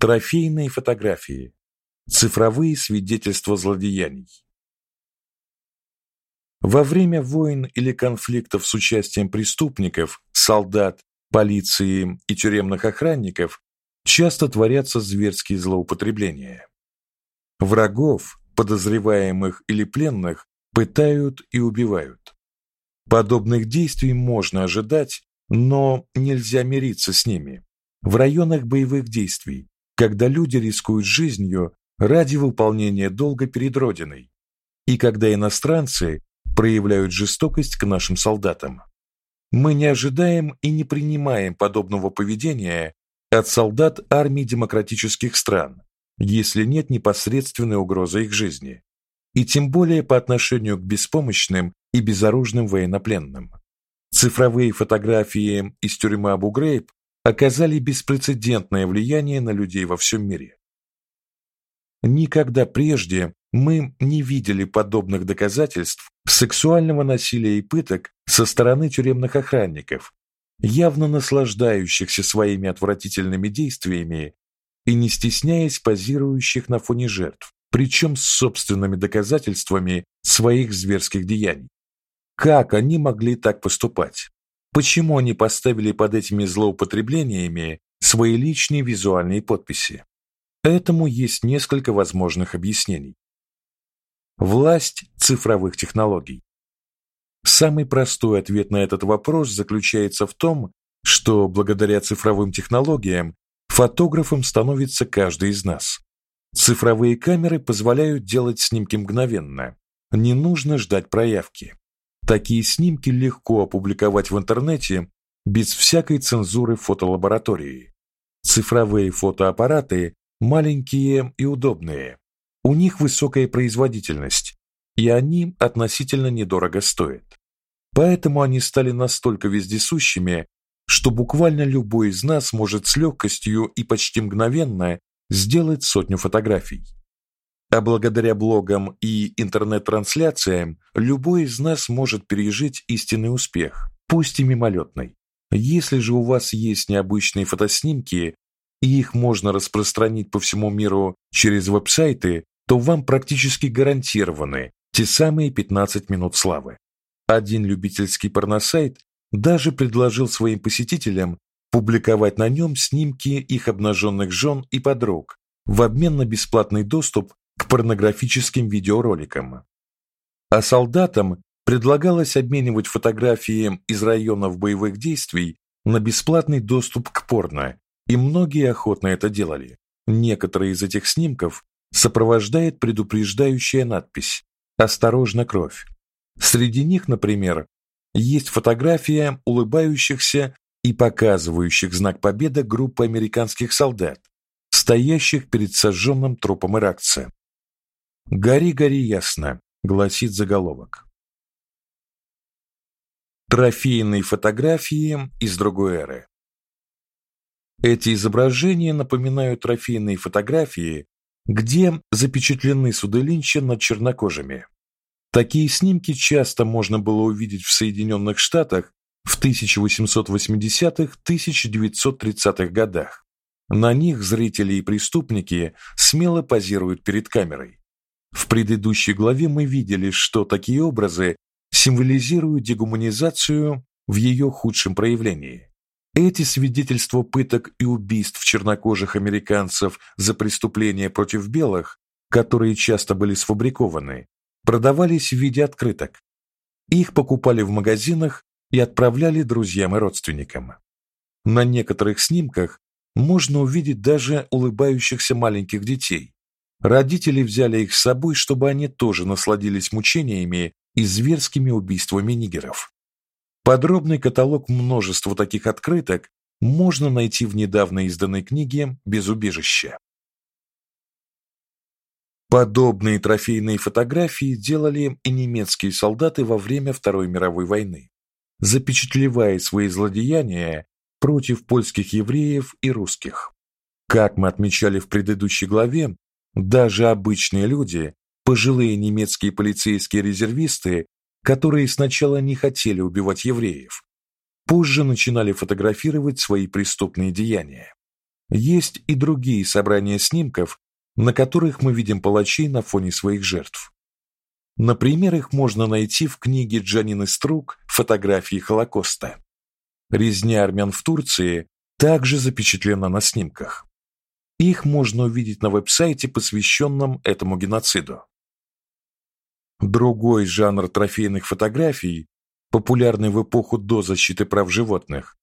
Трофейные фотографии. Цифровые свидетельства злодеяний. Во время войн или конфликтов с участием преступников, солдат, полиции и тюремных охранников часто творятся зверские злоупотребления. Врагов, подозреваемых или пленных пытают и убивают. Подобных действий можно ожидать, но нельзя мириться с ними. В районах боевых действий, когда люди рискуют жизнью ради выполнения долга перед родиной, и когда иностранцы проявляют жестокость к нашим солдатам. Мы не ожидаем и не принимаем подобного поведения от солдат армий демократических стран, если нет непосредственной угрозы их жизни, и тем более по отношению к беспомощным и безоружным военнопленным. Цифровые фотографии из тюрьмы Абу-Грейб оказали беспрецедентное влияние на людей во всем мире. Никогда прежде мы не видели подобных доказательств сексуального насилия и пыток со стороны тюремных охранников, явно наслаждающихся своими отвратительными действиями и не стесняясь позирующих на фоне жертв, причем с собственными доказательствами своих зверских деяний. Как они могли так поступать? Почему они поставили под этими злоупотреблениями свои личные визуальные подписи? Этому есть несколько возможных объяснений. Власть цифровых технологий. Самый простой ответ на этот вопрос заключается в том, что благодаря цифровым технологиям фотографом становится каждый из нас. Цифровые камеры позволяют делать снимки мгновенно. Не нужно ждать проявки. Такие снимки легко опубликовать в интернете без всякой цензуры фотолаборатории. Цифровые фотоаппараты маленькие и удобные, у них высокая производительность, и они относительно недорого стоят. Поэтому они стали настолько вездесущими, что буквально любой из нас может с легкостью и почти мгновенно сделать сотню фотографий. А благодаря блогам и интернет-трансляциям любой из нас может пережить истинный успех, пусть и мимолетный. Если же у вас есть необычные фотоснимки, и их можно распространить по всему миру через веб-сайты, то вам практически гарантированы те самые 15 минут славы. Один любительский порносайт даже предложил своим посетителям публиковать на нем снимки их обнаженных жен и подруг в обмен на бесплатный доступ к порнографическим видеороликам. А солдатам предлагалось обменивать фотографии из районов боевых действий на бесплатный доступ к порно и многие охотно это делали. Некоторые из этих снимков сопровождает предупреждающая надпись «Осторожно, кровь». Среди них, например, есть фотография улыбающихся и показывающих знак победы группы американских солдат, стоящих перед сожженным трупом иракца. «Гори, гори ясно», — гласит заголовок. Трофейные фотографии из другой эры. Эти изображения напоминают трофейные фотографии, где запечатлены суды Линча над чернокожими. Такие снимки часто можно было увидеть в Соединенных Штатах в 1880-1930-х годах. На них зрители и преступники смело позируют перед камерой. В предыдущей главе мы видели, что такие образы символизируют дегуманизацию в ее худшем проявлении. Эти свидетельства пыток и убийств чернокожих американцев за преступления против белых, которые часто были сфабрикованы, продавались в виде открыток. Их покупали в магазинах и отправляли друзьям и родственникам. На некоторых снимках можно увидеть даже улыбающихся маленьких детей. Родители взяли их с собой, чтобы они тоже насладились мучениями и зверскими убийствами нигеров. Подробный каталог множества таких открыток можно найти в недавно изданной книге Без убежища. Подобные трофейные фотографии делали и немецкие солдаты во время Второй мировой войны, запечатлевая свои злодеяния против польских евреев и русских. Как мы отмечали в предыдущей главе, даже обычные люди, пожилые немецкие полицейские резервисты которые сначала не хотели убивать евреев, позже начинали фотографировать свои преступные деяния. есть и другие собрания снимков, на которых мы видим палачей на фоне своих жертв. Например, их можно найти в книге Джанины Струк «Фотографии Холокоста». Резня армян в Турции также запечатлена на снимках. Их можно увидеть на веб-сайте, посвященном этому геноциду. Другой жанр трофейных фотографий, популярный в эпоху до защиты прав животных,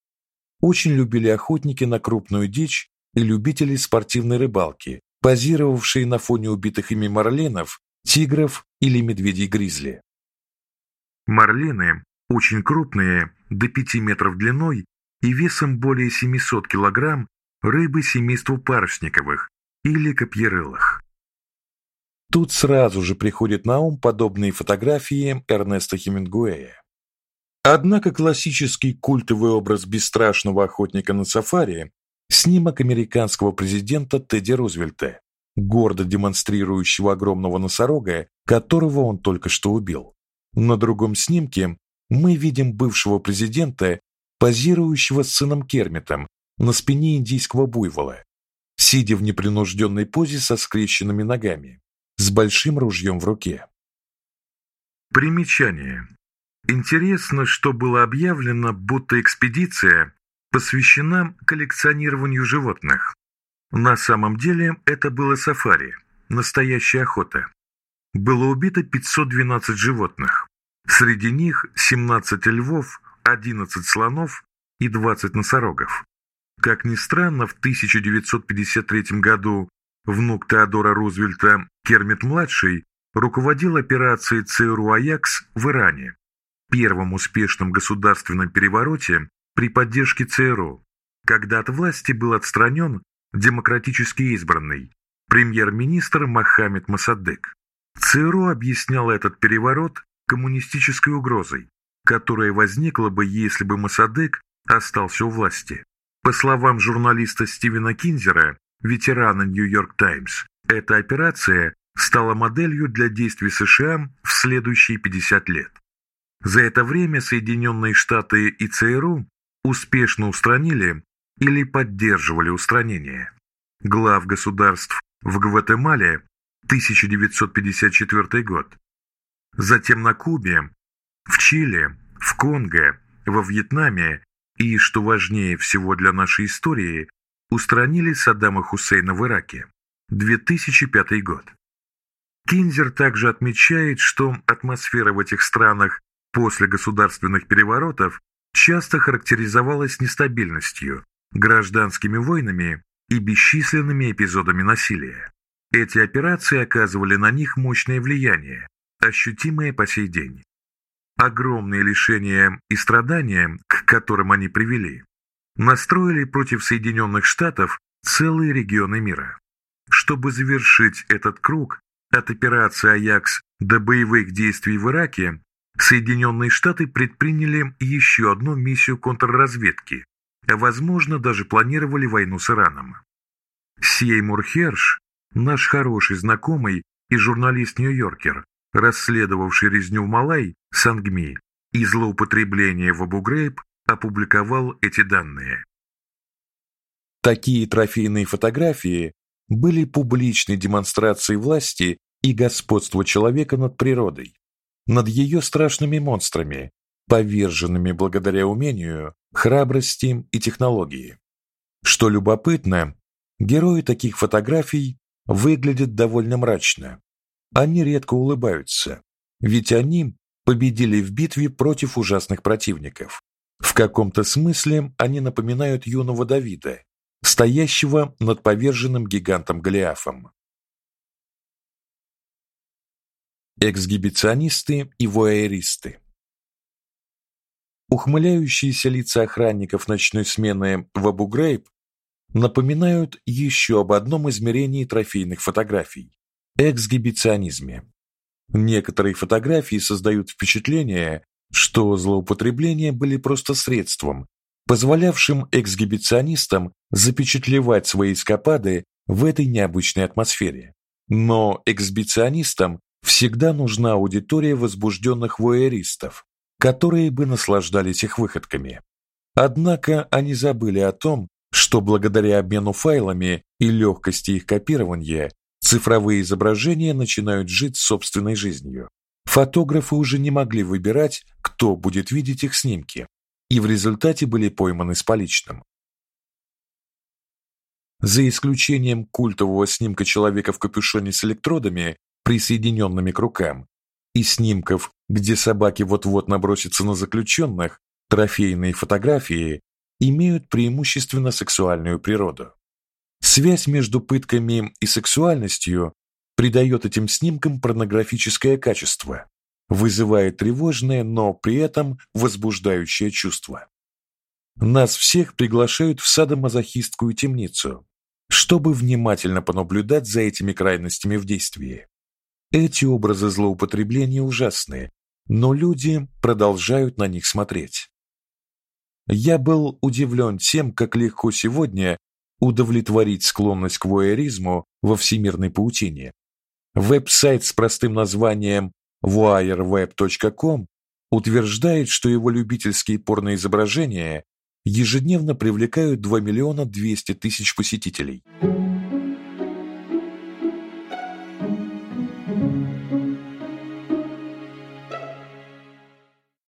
очень любили охотники на крупную дичь и любители спортивной рыбалки, позировавшие на фоне убитых ими марленов, тигров или медведей-гризли. Марлины очень крупные, до 5 метров длиной и весом более 700 килограмм, рыбы семейства парусниковых или копьерылых. Тут сразу же приходят на ум подобные фотографии Эрнеста Хемингуэя. Однако классический культовый образ бесстрашного охотника на сафари снимок американского президента Тедди Рузвельта, гордо демонстрирующего огромного носорога, которого он только что убил. На другом снимке мы видим бывшего президента, позирующего с сыном Кермитом на спине индийского буйвола, сидя в непринужденной позе со скрещенными ногами, с большим ружьем в руке. Примечание. Интересно, что было объявлено, будто экспедиция посвящена коллекционированию животных. На самом деле это было сафари, настоящая охота. Было убито 512 животных. Среди них 17 львов, 11 слонов и 20 носорогов. Как ни странно, в 1953 году внук Теодора Рузвельта, Кермит-младший, руководил операцией ЦРУ «Аякс» в Иране, первом успешном государственном перевороте при поддержке ЦРУ, когда от власти был отстранен демократически избранный премьер-министр Мохаммед Мосаддек. ЦРУ объяснял этот переворот коммунистической угрозой, которая возникла бы, если бы Мосаддек остался у власти. По словам журналиста Стивена Кинзера, ветерана Нью-Йорк Таймс, эта операция стала моделью для действий США в следующие 50 лет. За это время Соединенные Штаты и ЦРУ успешно устранили или поддерживали устранение глав государств в Гватемале 1954 год, затем на Кубе, в Чили, в Конго, во Вьетнаме и, что важнее всего для нашей истории, устранили Саддама Хусейна в Ираке 2005 год. Кинзер также отмечает, что атмосфера в этих странах после государственных переворотов часто характеризовалась нестабильностью, гражданскими войнами и бесчисленными эпизодами насилия. Эти операции оказывали на них мощное влияние, ощутимое по сей день. Огромные лишения и страдания, к которым они привели, настроили против Соединенных Штатов целые регионы мира. Чтобы завершить этот круг, от операции «Аякс» до боевых действий в Ираке, Соединенные Штаты предприняли еще одну миссию контрразведки, а возможно даже планировали войну с Ираном. Сеймур Херш, наш хороший знакомый и журналист-нью-йоркер, расследовавший резню в Малай, Сангми и злоупотребление в Абу-Грейб, опубликовал эти данные. Такие трофейные фотографии были публичной демонстрацией власти и господства человека над природой, над ее страшными монстрами, поверженными благодаря умению, храбрости и технологии. Что любопытно, герои таких фотографий выглядят довольно мрачно. Они редко улыбаются, ведь они победили в битве против ужасных противников. В каком-то смысле они напоминают юного Давида, стоящего над поверженным гигантом Голиафом. Эксгибиционисты и воэристы Ухмыляющиеся лица охранников ночной смены в Абу-Грейб напоминают еще об одном измерении трофейных фотографий эксгибиционизме. Некоторые фотографии создают впечатление, что злоупотребления были просто средством, позволявшим эксгибиционистам запечатлевать свои эскапады в этой необычной атмосфере. Но эксгибиционистам всегда нужна аудитория возбужденных воэристов, которые бы наслаждались их выходками. Однако они забыли о том, что благодаря обмену файлами и легкости их копирования цифровые изображения начинают жить собственной жизнью. Фотографы уже не могли выбирать, кто будет видеть их снимки, и в результате были пойманы с поличным. За исключением культового снимка человека в капюшоне с электродами, присоединенными к рукам, и снимков, где собаки вот-вот набросятся на заключенных, трофейные фотографии имеют преимущественно сексуальную природу. Связь между пытками и сексуальностью придает этим снимкам порнографическое качество, вызывает тревожное, но при этом возбуждающее чувство. Нас всех приглашают в садомазохистскую темницу, чтобы внимательно понаблюдать за этими крайностями в действии. Эти образы злоупотребления ужасны, но люди продолжают на них смотреть. Я был удивлен тем, как легко сегодня удовлетворить склонность к воеризму во всемирной паутине. Веб-сайт с простым названием wireweb.com утверждает, что его любительские порноизображения ежедневно привлекают 2 миллиона 200 тысяч посетителей.